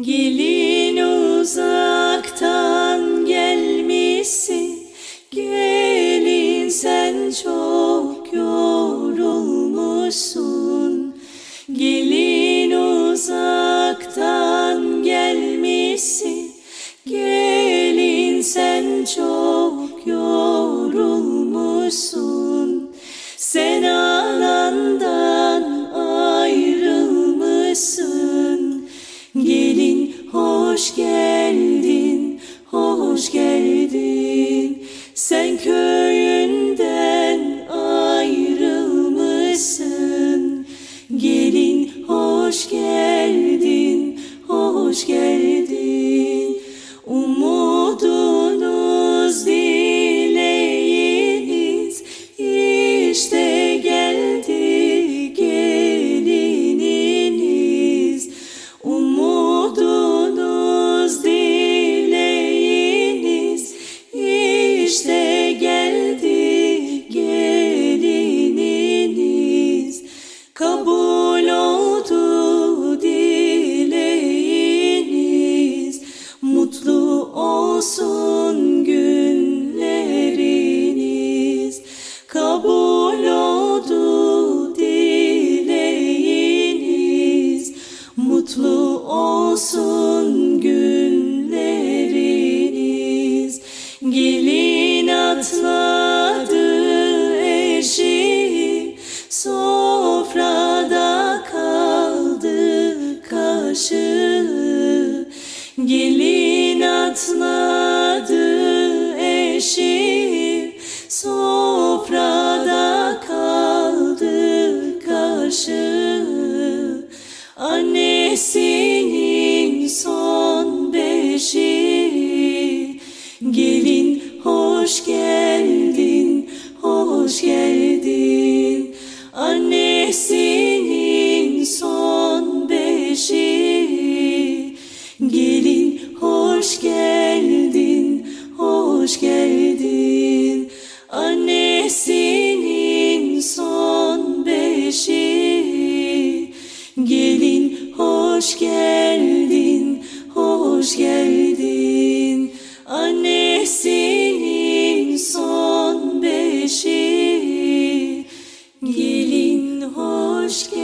Gelin uzaktan gelmişsin, gelin sen çok yorulmuşsun. Çatladı eşi sofrada kaldı kaşı annesi hoş geldin. Annesinin son beşi. Gelin hoş geldin